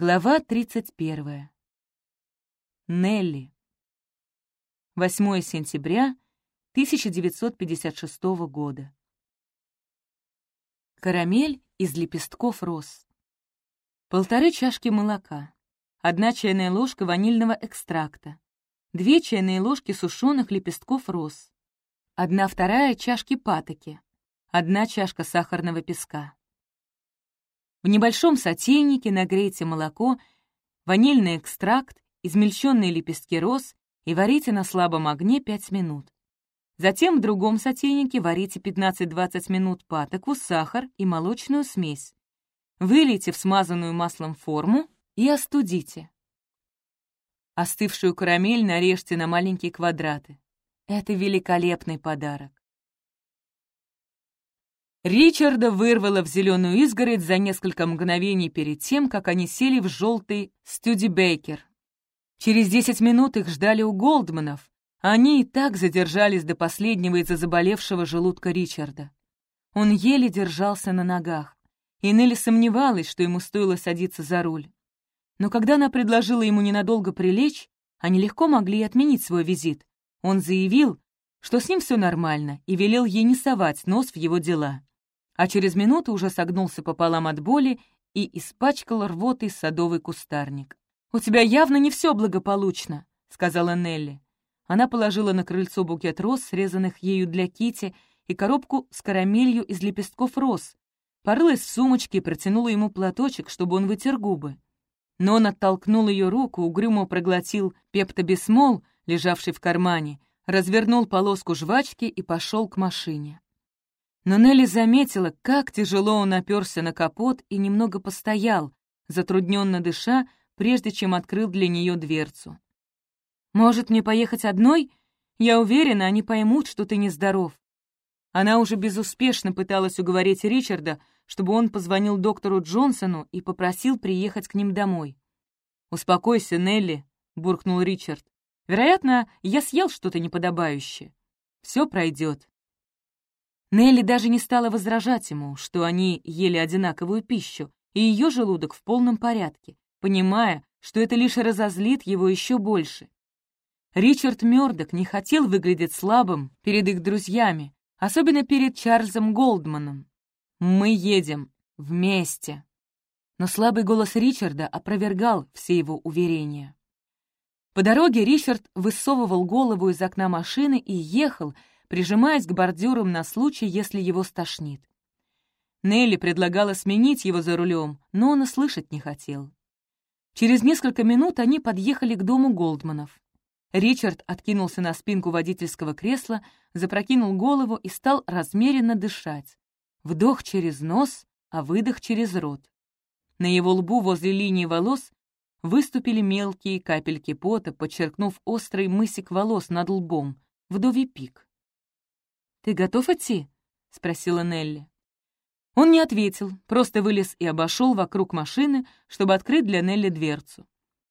Глава 31. Нелли. 8 сентября 1956 года. Карамель из лепестков роз. Полторы чашки молока. Одна чайная ложка ванильного экстракта. Две чайные ложки сушеных лепестков роз. Одна вторая чашки патоки. Одна чашка сахарного песка. В небольшом сотейнике нагрейте молоко, ванильный экстракт, измельченные лепестки роз и варите на слабом огне 5 минут. Затем в другом сотейнике варите 15-20 минут патоку, сахар и молочную смесь. Вылейте в смазанную маслом форму и остудите. Остывшую карамель нарежьте на маленькие квадраты. Это великолепный подарок. Ричарда вырвало в зеленую изгородь за несколько мгновений перед тем, как они сели в желтый стюдибейкер. Через десять минут их ждали у Голдманов. Они и так задержались до последнего из-за заболевшего желудка Ричарда. Он еле держался на ногах, и Нелли сомневалась, что ему стоило садиться за руль. Но когда она предложила ему ненадолго прилечь, они легко могли отменить свой визит. Он заявил, что с ним все нормально, и велел ей не совать нос в его дела а через минуту уже согнулся пополам от боли и испачкал рвотой садовый кустарник. «У тебя явно не все благополучно», — сказала Нелли. Она положила на крыльцо букет роз, срезанных ею для Кити, и коробку с карамелью из лепестков роз. Порылась в сумочке и протянула ему платочек, чтобы он вытер губы. Но он оттолкнул ее руку, угрюмо проглотил пептобисмол, лежавший в кармане, развернул полоску жвачки и пошел к машине. Но Нелли заметила, как тяжело он оперся на капот и немного постоял, затрудненно дыша, прежде чем открыл для нее дверцу. «Может, мне поехать одной? Я уверена, они поймут, что ты нездоров». Она уже безуспешно пыталась уговорить Ричарда, чтобы он позвонил доктору Джонсону и попросил приехать к ним домой. «Успокойся, Нелли», — буркнул Ричард. «Вероятно, я съел что-то неподобающее. Все пройдет. Нелли даже не стала возражать ему, что они ели одинаковую пищу, и ее желудок в полном порядке, понимая, что это лишь разозлит его еще больше. Ричард Мёрдок не хотел выглядеть слабым перед их друзьями, особенно перед Чарльзом Голдманом. «Мы едем. Вместе». Но слабый голос Ричарда опровергал все его уверения. По дороге Ричард высовывал голову из окна машины и ехал, прижимаясь к бордюрам на случай, если его стошнит. Нелли предлагала сменить его за рулем, но он и слышать не хотел. Через несколько минут они подъехали к дому Голдманов. Ричард откинулся на спинку водительского кресла, запрокинул голову и стал размеренно дышать. Вдох через нос, а выдох через рот. На его лбу возле линии волос выступили мелкие капельки пота, подчеркнув острый мысик волос над лбом, вдовий пик. «Ты готов идти?» — спросила Нелли. Он не ответил, просто вылез и обошел вокруг машины, чтобы открыть для Нелли дверцу.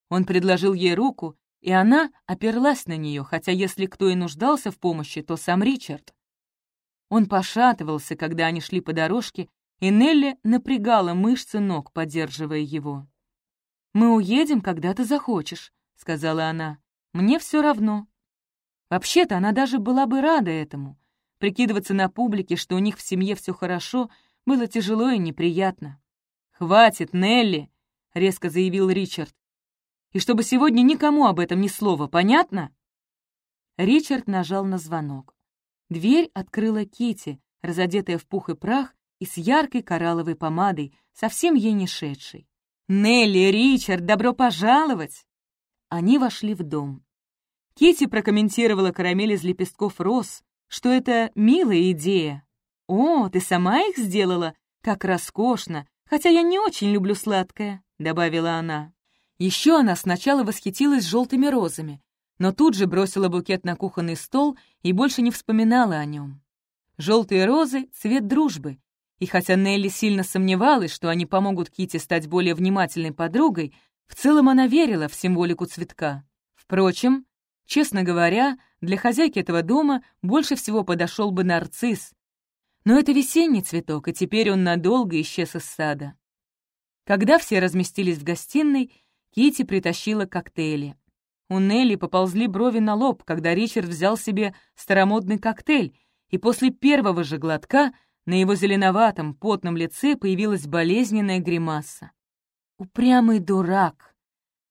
Он предложил ей руку, и она оперлась на нее, хотя если кто и нуждался в помощи, то сам Ричард. Он пошатывался, когда они шли по дорожке, и Нелли напрягала мышцы ног, поддерживая его. «Мы уедем, когда ты захочешь», — сказала она. «Мне все равно». Вообще-то она даже была бы рада этому, Прикидываться на публике, что у них в семье все хорошо, было тяжело и неприятно. «Хватит, Нелли!» — резко заявил Ричард. «И чтобы сегодня никому об этом ни слова, понятно?» Ричард нажал на звонок. Дверь открыла Кити, разодетая в пух и прах и с яркой коралловой помадой, совсем ей не шедшей. «Нелли, Ричард, добро пожаловать!» Они вошли в дом. Кити прокомментировала карамель из лепестков роз, что это милая идея. «О, ты сама их сделала? Как роскошно! Хотя я не очень люблю сладкое», — добавила она. Еще она сначала восхитилась желтыми розами, но тут же бросила букет на кухонный стол и больше не вспоминала о нем. Желтые розы — цвет дружбы, и хотя Нелли сильно сомневалась, что они помогут Кити стать более внимательной подругой, в целом она верила в символику цветка. Впрочем, честно говоря, для хозяйки этого дома больше всего подошел бы нарцисс. Но это весенний цветок, и теперь он надолго исчез из сада. Когда все разместились в гостиной, Кити притащила коктейли. У Нелли поползли брови на лоб, когда Ричард взял себе старомодный коктейль, и после первого же глотка на его зеленоватом, потном лице появилась болезненная гримаса. Упрямый дурак.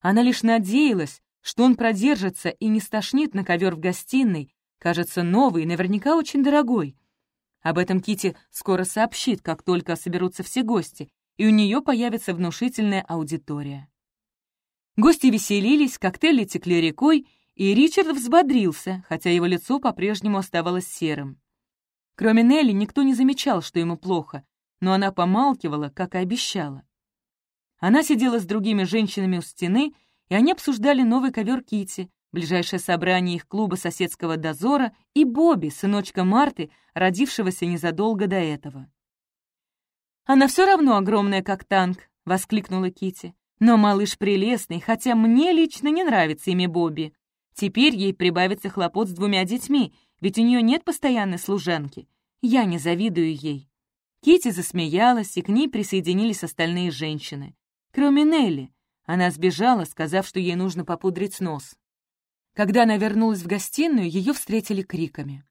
Она лишь надеялась, что он продержится и не стошнит на ковер в гостиной, кажется, новый и наверняка очень дорогой. Об этом Кити скоро сообщит, как только соберутся все гости, и у нее появится внушительная аудитория. Гости веселились, коктейли текли рекой, и Ричард взбодрился, хотя его лицо по-прежнему оставалось серым. Кроме Нелли, никто не замечал, что ему плохо, но она помалкивала, как и обещала. Она сидела с другими женщинами у стены, и они обсуждали новый ковер Кити, ближайшее собрание их клуба соседского дозора и Бобби, сыночка Марты, родившегося незадолго до этого. «Она все равно огромная, как танк», — воскликнула Кити. «Но малыш прелестный, хотя мне лично не нравится имя Бобби. Теперь ей прибавится хлопот с двумя детьми, ведь у нее нет постоянной служанки. Я не завидую ей». Кити засмеялась, и к ней присоединились остальные женщины. Кроме Нелли. Она сбежала, сказав, что ей нужно попудрить нос. Когда она вернулась в гостиную, ее встретили криками.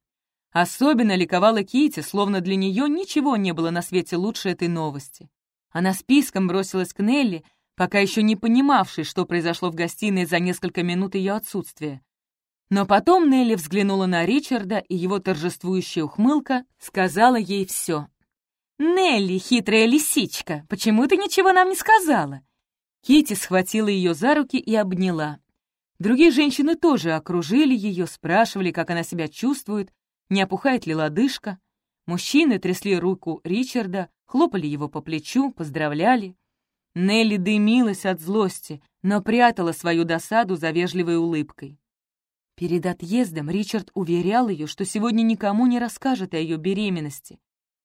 Особенно ликовала Кити, словно для нее ничего не было на свете лучше этой новости. Она списком бросилась к Нелли, пока еще не понимавшей, что произошло в гостиной за несколько минут ее отсутствия. Но потом Нелли взглянула на Ричарда, и его торжествующая ухмылка сказала ей все. «Нелли, хитрая лисичка, почему ты ничего нам не сказала?» Кити схватила ее за руки и обняла. Другие женщины тоже окружили ее, спрашивали, как она себя чувствует, не опухает ли лодыжка. Мужчины трясли руку Ричарда, хлопали его по плечу, поздравляли. Нелли дымилась от злости, но прятала свою досаду за вежливой улыбкой. Перед отъездом Ричард уверял ее, что сегодня никому не расскажет о ее беременности.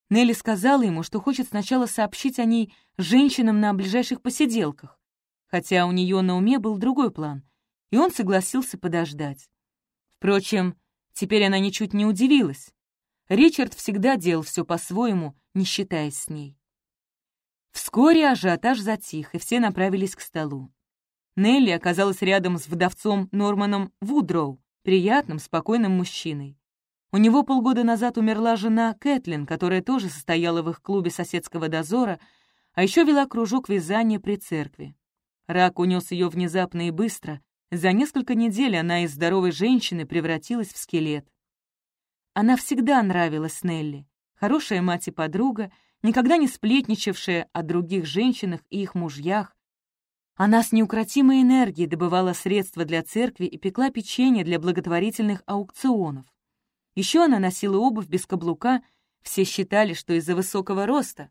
Нелли сказала ему, что хочет сначала сообщить о ней женщинам на ближайших посиделках, хотя у нее на уме был другой план, и он согласился подождать. Впрочем, Теперь она ничуть не удивилась. Ричард всегда делал все по-своему, не считаясь с ней. Вскоре ажиотаж затих, и все направились к столу. Нелли оказалась рядом с вдовцом Норманом Вудроу, приятным, спокойным мужчиной. У него полгода назад умерла жена Кэтлин, которая тоже состояла в их клубе соседского дозора, а еще вела кружок вязания при церкви. Рак унес ее внезапно и быстро, за несколько недель она из здоровой женщины превратилась в скелет. Она всегда нравилась Нелли, хорошая мать и подруга, никогда не сплетничавшая о других женщинах и их мужьях. Она с неукротимой энергией добывала средства для церкви и пекла печенье для благотворительных аукционов. Еще она носила обувь без каблука, все считали, что из-за высокого роста.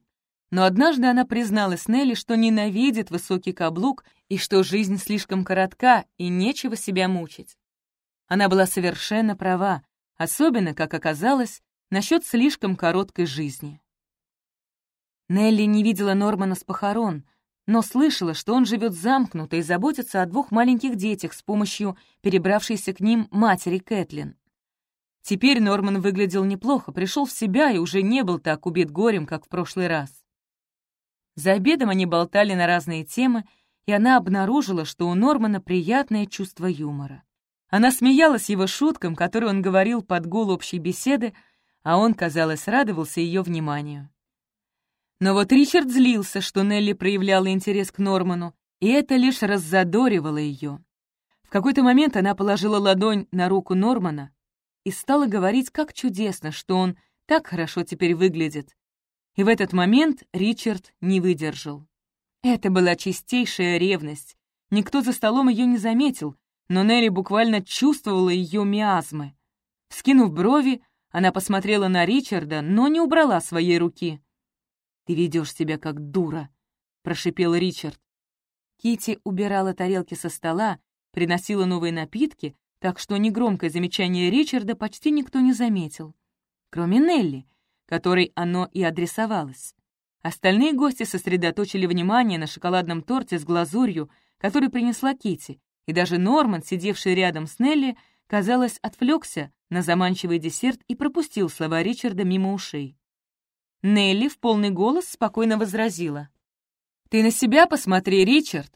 Но однажды она призналась Нелли, что ненавидит высокий каблук и что жизнь слишком коротка и нечего себя мучить. Она была совершенно права, особенно, как оказалось, насчет слишком короткой жизни. Нелли не видела Нормана с похорон, но слышала, что он живет замкнуто и заботится о двух маленьких детях с помощью перебравшейся к ним матери Кэтлин. Теперь Норман выглядел неплохо, пришел в себя и уже не был так убит горем, как в прошлый раз. За обедом они болтали на разные темы, и она обнаружила, что у Нормана приятное чувство юмора. Она смеялась его шуткам, которые он говорил под гул общей беседы, а он, казалось, радовался ее вниманию. Но вот Ричард злился, что Нелли проявляла интерес к Норману, и это лишь раззадоривало ее. В какой-то момент она положила ладонь на руку Нормана и стала говорить, как чудесно, что он так хорошо теперь выглядит, и в этот момент Ричард не выдержал. Это была чистейшая ревность. Никто за столом ее не заметил, но Нелли буквально чувствовала ее миазмы. Скинув брови, она посмотрела на Ричарда, но не убрала своей руки. «Ты ведешь себя как дура», — прошипел Ричард. Кити убирала тарелки со стола, приносила новые напитки, так что негромкое замечание Ричарда почти никто не заметил. Кроме Нелли, которой оно и адресовалось. Остальные гости сосредоточили внимание на шоколадном торте с глазурью, который принесла Кити, и даже Норман, сидевший рядом с Нелли, казалось, отвлекся на заманчивый десерт и пропустил слова Ричарда мимо ушей. Нелли в полный голос спокойно возразила. «Ты на себя посмотри, Ричард!»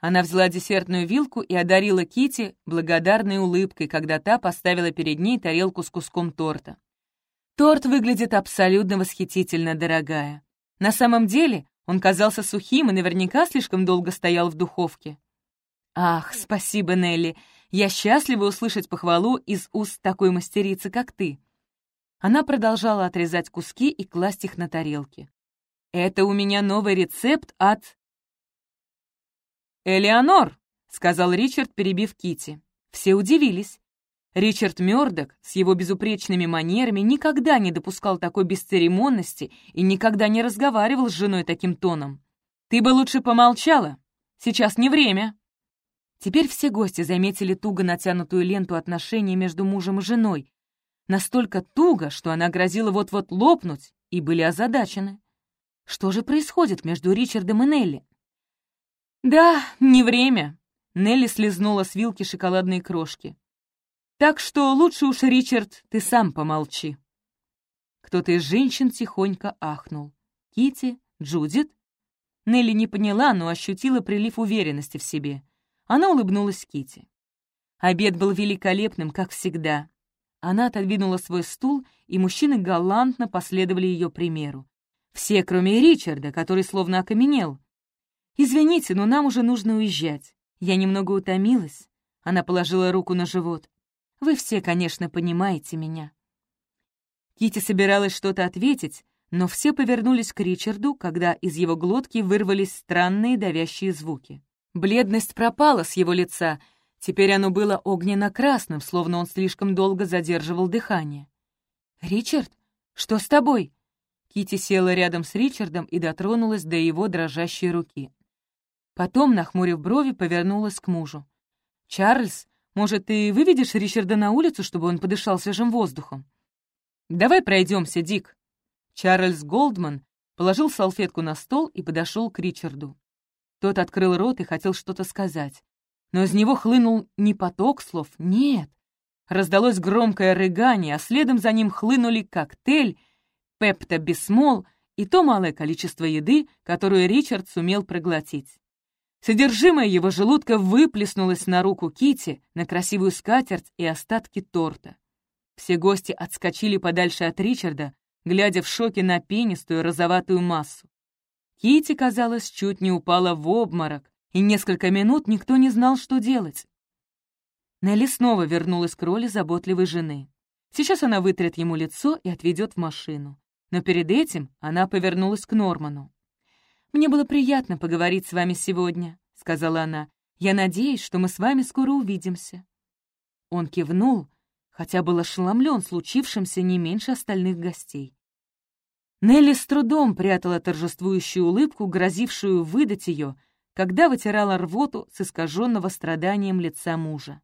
Она взяла десертную вилку и одарила Кити благодарной улыбкой, когда та поставила перед ней тарелку с куском торта. Торт выглядит абсолютно восхитительно, дорогая. На самом деле он казался сухим и наверняка слишком долго стоял в духовке. «Ах, спасибо, Нелли. Я счастлива услышать похвалу из уст такой мастерицы, как ты». Она продолжала отрезать куски и класть их на тарелки. «Это у меня новый рецепт от...» «Элеонор!» — сказал Ричард, перебив Кити. Все удивились. Ричард Мёрдок с его безупречными манерами никогда не допускал такой бесцеремонности и никогда не разговаривал с женой таким тоном. «Ты бы лучше помолчала. Сейчас не время». Теперь все гости заметили туго натянутую ленту отношений между мужем и женой. Настолько туго, что она грозила вот-вот лопнуть, и были озадачены. Что же происходит между Ричардом и Нелли? «Да, не время», — Нелли слезнула с вилки шоколадные крошки. «Так что лучше уж, Ричард, ты сам помолчи». Кто-то из женщин тихонько ахнул. Кити, Джудит? Нелли не поняла, но ощутила прилив уверенности в себе. Она улыбнулась Кити. Обед был великолепным, как всегда. Она отодвинула свой стул, и мужчины галантно последовали ее примеру. Все, кроме Ричарда, который словно окаменел. «Извините, но нам уже нужно уезжать. Я немного утомилась». Она положила руку на живот. «Вы все, конечно, понимаете меня». Кити собиралась что-то ответить, но все повернулись к Ричарду, когда из его глотки вырвались странные давящие звуки. Бледность пропала с его лица, теперь оно было огненно-красным, словно он слишком долго задерживал дыхание. «Ричард, что с тобой?» Кити села рядом с Ричардом и дотронулась до его дрожащей руки. Потом, нахмурив брови, повернулась к мужу. «Чарльз, может, ты выведешь Ричарда на улицу, чтобы он подышал свежим воздухом?» «Давай пройдемся, Дик». Чарльз Голдман положил салфетку на стол и подошел к Ричарду. Тот открыл рот и хотел что-то сказать. Но из него хлынул не поток слов, нет. Раздалось громкое рыгание, а следом за ним хлынули коктейль, пепто-бисмол и то малое количество еды, которую Ричард сумел проглотить. Содержимое его желудка выплеснулось на руку Кити, на красивую скатерть и остатки торта. Все гости отскочили подальше от Ричарда, глядя в шоке на пенистую розоватую массу. Кити, казалось, чуть не упала в обморок, и несколько минут никто не знал, что делать. Нелли снова вернулась к роли заботливой жены. Сейчас она вытрет ему лицо и отведет в машину. Но перед этим она повернулась к Норману. «Мне было приятно поговорить с вами сегодня», — сказала она. «Я надеюсь, что мы с вами скоро увидимся». Он кивнул, хотя был ошеломлен случившимся не меньше остальных гостей. Нелли с трудом прятала торжествующую улыбку, грозившую выдать ее, когда вытирала рвоту с искаженного страданием лица мужа.